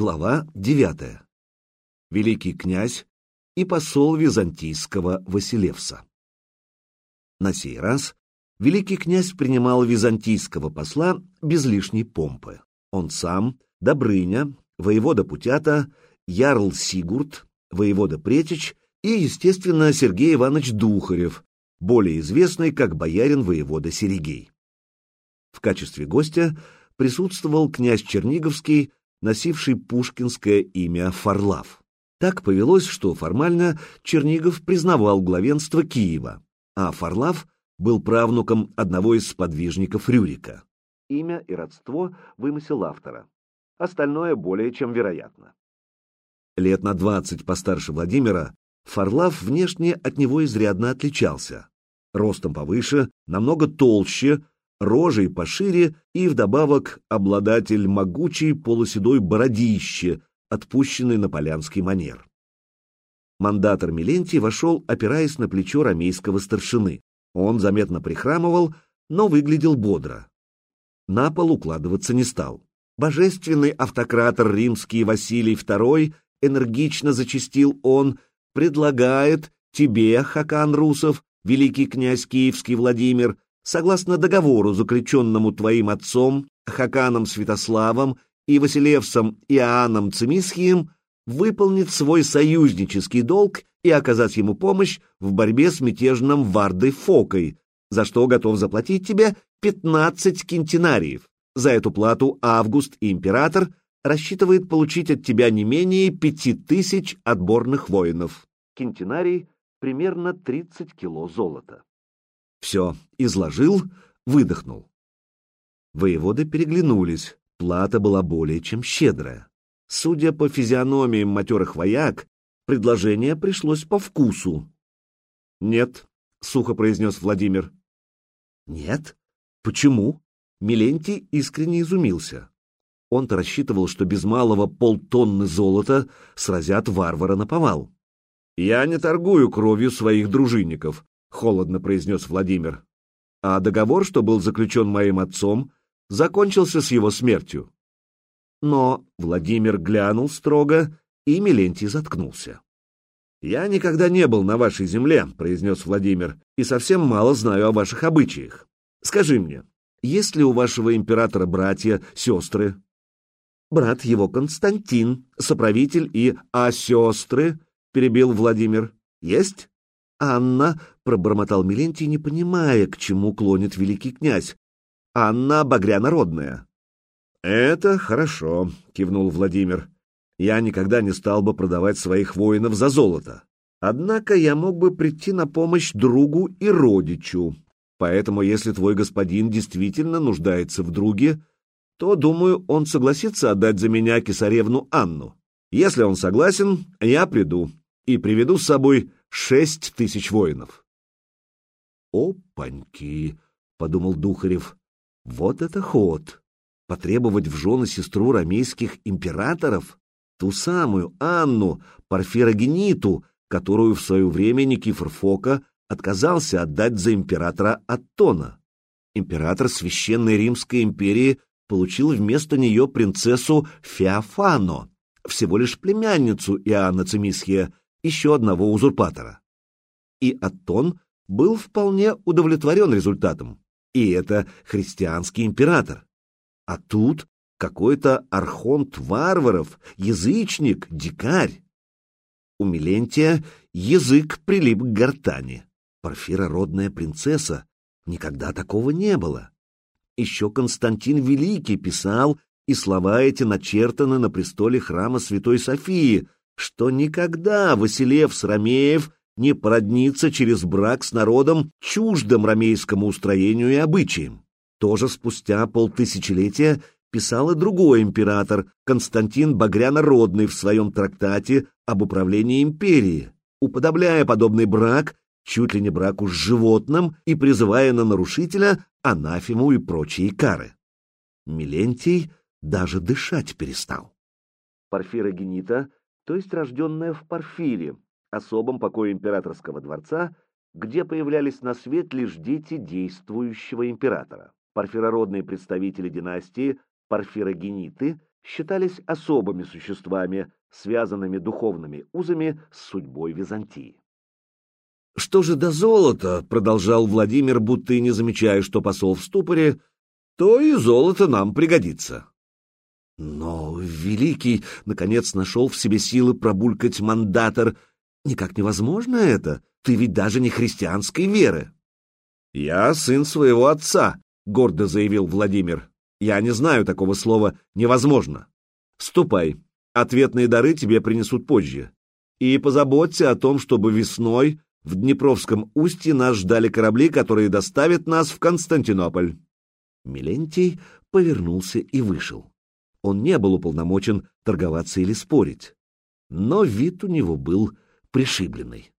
Глава 9. Великий князь и посол византийского Василевса. На сей раз великий князь принимал византийского посла без лишней помпы. Он сам, Добрыня, воевода Путята, Ярл Сигурд, воевода Претич и, естественно, Сергей Иванович Духарев, более известный как боярин воевода Серегей. В качестве гостя присутствовал князь Черниговский, носивший пушкинское имя Фарлав. Так повелось, что формально Чернигов признавал главенство Киева, а Фарлав был правнуком одного из сподвижников Рюрика. Имя и родство — вымысел автора. Остальное более чем вероятно. Лет на двадцать постарше Владимира, Фарлав внешне от него изрядно отличался. Ростом повыше, намного толще, рожей пошире и вдобавок обладатель могучей полуседой бородище, отпущенный на полянский манер. Мандатор Милентий вошел, опираясь на плечо рамейского старшины. Он заметно прихрамывал, но выглядел бодро. На пол укладываться не стал. Божественный автократор римский Василий II, энергично зачастил он, предлагает тебе, Хакан Русов, великий князь Киевский Владимир, согласно договору, заключенному твоим отцом, Хаканом Святославом и Василевсом Иоанном Цимисхием, выполнить свой союзнический долг и оказать ему помощь в борьбе с мятежным Вардой Фокой, за что готов заплатить тебе 15 кентинариев. За эту плату Август и император рассчитывает получить от тебя не менее 5000 отборных воинов. Кентинарий — примерно 30 кило золота. Все, изложил, выдохнул. Воеводы переглянулись, плата была более чем щедрая. Судя по физиономиям матерых вояк, предложение пришлось по вкусу. «Нет», — сухо произнес Владимир. «Нет? Почему?» Милентий искренне изумился. Он-то рассчитывал, что без малого полтонны золота сразят варвара на повал. «Я не торгую кровью своих дружинников», — холодно произнес Владимир. «А договор, что был заключен моим отцом, закончился с его смертью». Но Владимир глянул строго, и Милентий заткнулся. «Я никогда не был на вашей земле», — произнес Владимир, «и совсем мало знаю о ваших обычаях. Скажи мне, есть ли у вашего императора братья, сестры?» «Брат его Константин, соправитель и... А сестры?» — перебил Владимир. «Есть?» «Анна», — пробормотал Милентий, не понимая, к чему клонит великий князь. «Анна Багрянародная». «Это хорошо», — кивнул Владимир. «Я никогда не стал бы продавать своих воинов за золото. Однако я мог бы прийти на помощь другу и родичу. Поэтому, если твой господин действительно нуждается в друге, то, думаю, он согласится отдать за меня кесаревну Анну. Если он согласен, я приду и приведу с собой шесть тысяч воинов. «Опаньки!» — подумал Духарев. «Вот это ход! Потребовать в жены сестру рамейских императоров, ту самую Анну, Парфирогениту, которую в свое время Никифор Фока отказался отдать за императора Аттона. Император Священной Римской империи получил вместо нее принцессу Феофано, всего лишь племянницу Иоанна Цимисхия, еще одного узурпатора. И Аттон был вполне удовлетворен результатом, и это христианский император. А тут какой-то архонт варваров, язычник, дикарь. У Милентия язык прилип к гортани. Порфира родная принцесса. Никогда такого не было. Еще Константин Великий писал, и слова эти начертаны на престоле храма Святой Софии, что никогда Василев Ромеев не породнится через брак с народом, чуждым ромейскому устроению и обычаям. Тоже спустя полтысячелетия писал и другой император, Константин Багрянородный в своем трактате об управлении империей, уподобляя подобный брак чуть ли не браку с животным и призывая на нарушителя анафему и прочие кары. Милентий даже дышать перестал. Порфира Генита то есть рожденная в Порфире, особом покое императорского дворца, где появлялись на свет лишь дети действующего императора. Порфирородные представители династии Порфирогениты считались особыми существами, связанными духовными узами с судьбой Византии. «Что же до золота?» — продолжал Владимир, будто и не замечая, что посол в ступоре, — то и золото нам пригодится. Но Великий, наконец, нашел в себе силы пробулькать мандатор. Никак невозможно это, ты ведь даже не христианской веры. «Я сын своего отца», — гордо заявил Владимир. «Я не знаю такого слова «невозможно». Ступай, ответные дары тебе принесут позже. И позаботься о том, чтобы весной в Днепровском устье нас ждали корабли, которые доставят нас в Константинополь. Милентий повернулся и вышел. Он не был уполномочен торговаться или спорить. Но вид у него был пришибленный.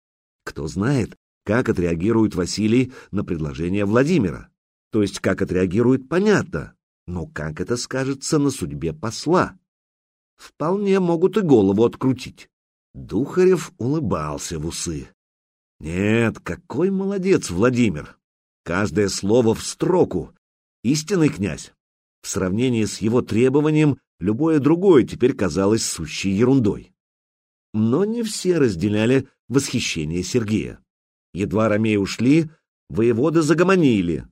Кто знает, как отреагирует Василий на предложение Владимира. То есть, как отреагирует, понятно, но как это скажется на судьбе посла? Вполне могут и голову открутить. Духарев улыбался в усы. Нет, какой молодец Владимир! Каждое слово в строку. Истинный князь. В сравнении с его требованием, любое другое теперь казалось сущей ерундой. Но не все разделяли восхищение Сергея. Едва ромеи ушли, воеводы загомонили.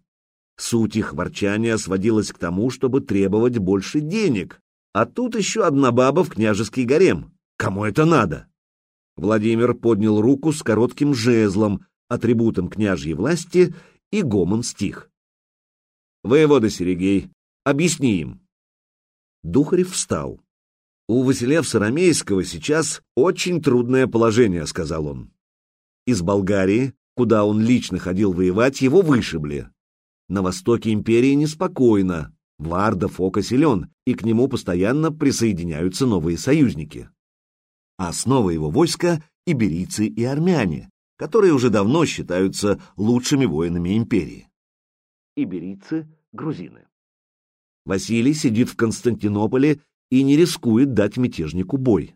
Суть их ворчания сводилась к тому, чтобы требовать больше денег. А тут еще одна баба в княжеский гарем. Кому это надо? Владимир поднял руку с коротким жезлом, атрибутом княжьей власти, и гомон стих. «Воевода Серегей, объясни им». Духарев встал. «У Василевса Ромейского сейчас очень трудное положение», — сказал он. «Из Болгарии, куда он лично ходил воевать, его вышибли. На востоке империи неспокойно, Варда Фока силен, и к нему постоянно присоединяются новые союзники а основа его войска — иберийцы и армяне, которые уже давно считаются лучшими воинами империи. Иберийцы — грузины. Василий сидит в Константинополе и не рискует дать мятежнику бой.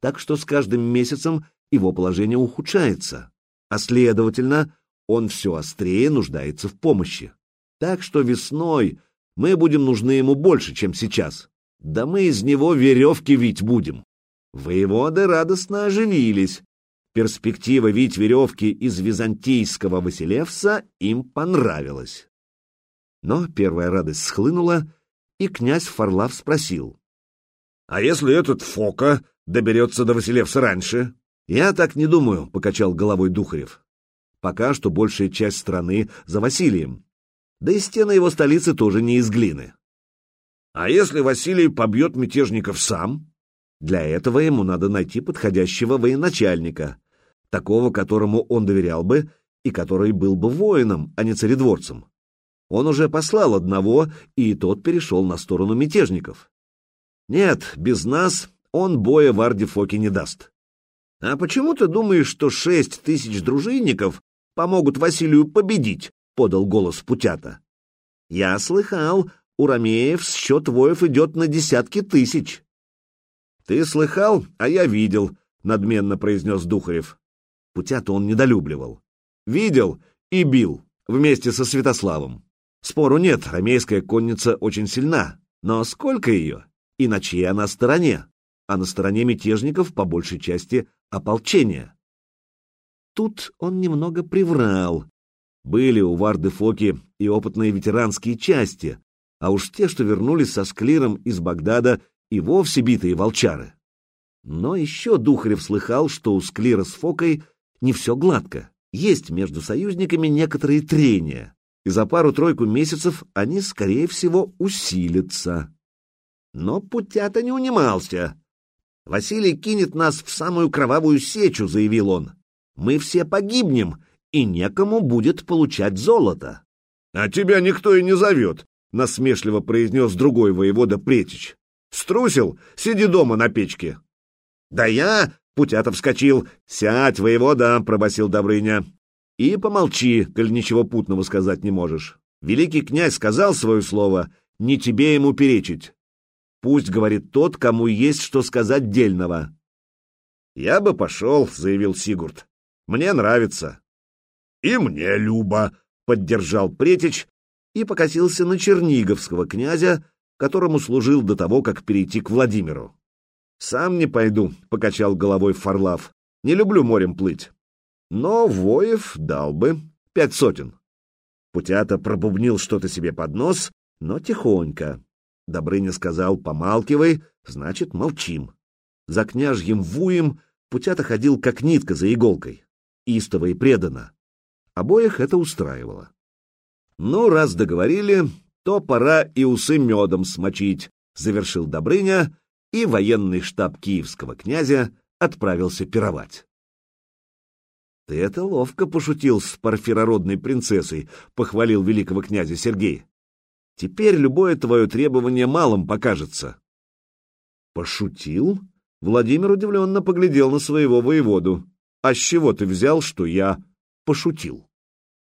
Так что с каждым месяцем его положение ухудшается, а следовательно, он все острее нуждается в помощи. Так что весной мы будем нужны ему больше, чем сейчас. Да мы из него веревки вить будем. Воеводы радостно оживились. Перспектива вить веревки из византийского Василевса им понравилась. Но первая радость схлынула, и князь Фарлав спросил. — А если этот Фока доберется до Василевса раньше? — Я так не думаю, — покачал головой Духарев. Пока что большая часть страны за Василием. Да и стены его столицы тоже не из глины. — А если Василий побьет мятежников сам? Для этого ему надо найти подходящего военачальника, такого, которому он доверял бы и который был бы воином, а не царедворцем. Он уже послал одного, и тот перешел на сторону мятежников. Нет, без нас он боя в Ардифоке не даст. А почему ты думаешь, что шесть тысяч дружинников помогут Василию победить? — подал голос Путята. Я слыхал, у Ромеев счет воев идет на десятки тысяч. «Ты слыхал, а я видел», — надменно произнес Духарев. Путя-то он недолюбливал. «Видел и бил, вместе со Святославом. Спору нет, ромейская конница очень сильна, но сколько ее? И на чьей она стороне? А на стороне мятежников, по большей части, ополчения». Тут он немного приврал. Были у Варды Фоки и опытные ветеранские части, а уж те, что вернулись со Склиром из Багдада и вовсе битые волчары. Но еще Духарев слыхал, что у Склира с Фокой не все гладко. Есть между союзниками некоторые трения, и за пару-тройку месяцев они, скорее всего, усилятся. Но Путята не унимался. «Василий кинет нас в самую кровавую сечу», — заявил он. «Мы все погибнем, и некому будет получать золото». «А тебя никто и не зовет», — насмешливо произнес другой воевода Претич. Струсил? Сиди дома на печке. Да я... Путята вскочил. «Сядь, воевода!» — пробасил Добрыня. «И помолчи, коль ничего путного сказать не можешь. Великий князь сказал свое слово, не тебе ему перечить. Пусть говорит тот, кому есть что сказать дельного». «Я бы пошел», — заявил Сигурд. «Мне нравится». «И мне, Люба», — поддержал Претич и покосился на черниговского князя, которому служил до того, как перейти к Владимиру. «Сам не пойду», — покачал головой Фарлав. «Не люблю морем плыть. Но воев дал бы пять сотен». Путята пробубнил что-то себе под нос, но тихонько. Добрыня сказал «помалкивай», значит, молчим. За княжьим вуем Путята ходил как нитка за иголкой, истово и преданно. Обоих это устраивало. Ну, раз договорили, то пора и усы медом смочить, завершил Добрыня, и военный штаб киевского князя отправился пировать. «Ты это ловко пошутил с парфирородной принцессой», — похвалил великого князя Сергей. «Теперь любое твое требование малым покажется». «Пошутил?» — Владимир удивленно поглядел на своего воеводу. «А с чего ты взял, что я пошутил?»